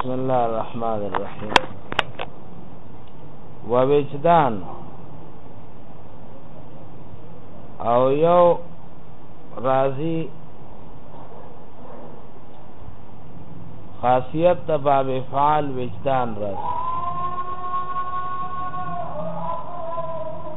بسم الله الرحمن الرحیم و وجدان او یو راضی خاصیت د باب فعال وجدان راځي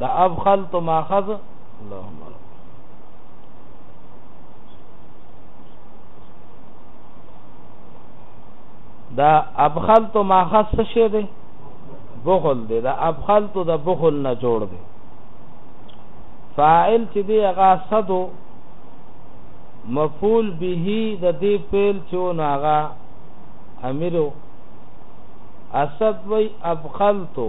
دا ابخل تو ماخذ اللهم دا ابخل تو ماخذ څه شی دی بخل دی دا ابخل تو د بخل نه جوړ دی فاعل چې دی هغه صدو مفعول به د دې فعل چې ناغه امیرو اسد وی ابخلتو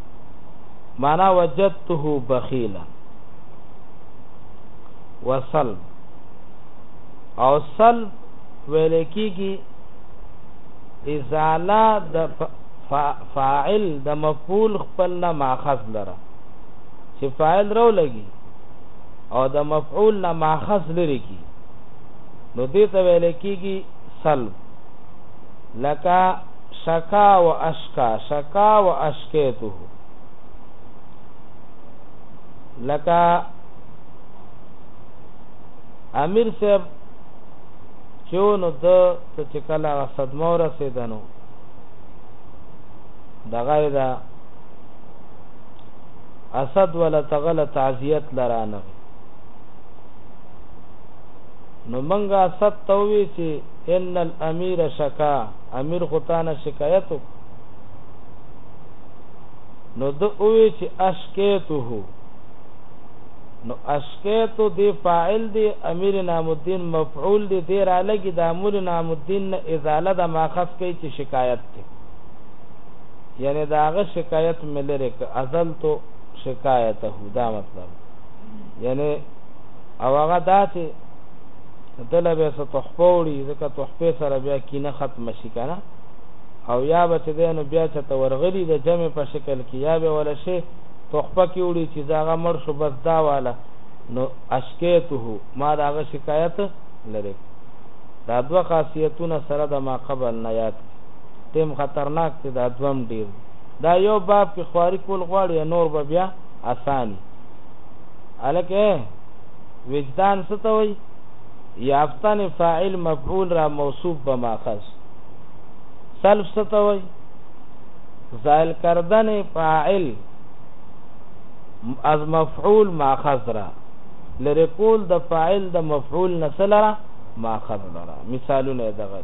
معنا وجدته بخیلا وصل او صل ویل کیږي ازاله د فاعل د مفعول خپل نه ماخذ لره چې فاعل رو لګي او د مفعول نه ماخذ لري کی نو دې ته ویل کیږي سلب لکه سکا و اسکا سکا و اسکیته لکه امیر صاحب چونو د ته چې کله صدمه ورسېدنو دغه دا اسد ولا تغل تعزیت لرانه نو منګه ست توي چې ان الامير شکا امیر خو تا نه شکایت وکړ نو د اوې چې اشکیته نو اشکیته دی فاعل دی امیر نام الدین مفعول دی دی را لګي د امیر نام الدین نه ازاله د ماخذ کوي چې شکایت دی یعنی داغه شکایت ملره ک ازل تو شکایته دا مطلب یعنی او هغه دا چې دله به څه تحفه وړي ځکه تحفه سره بیا کینه ختم شي کنه او یا به چې دینو بیا چې ته ورغلی د جمع په شکل کې یا به ولا شي تحفه کې وړي چې زاغه مر شو بس دا والا نو اشکیته ما داغه شکایت لري دا دوه خاصیتونه سره د ما قبل نه یاد تیم خطرناک ته دا دوم ډیر دا یو باب کې خواري کول غواړي نور به بیا اساني الکه وجدان څه ته وایي؟ یافته نه فاعل مفعول را موصوف به ماخذ سلف څه ته وایي؟ زائل کردن فاعل از مفعول ماخذ را لری کول د فاعل د مفعول نسلره ماخذ لره مثالونه دغه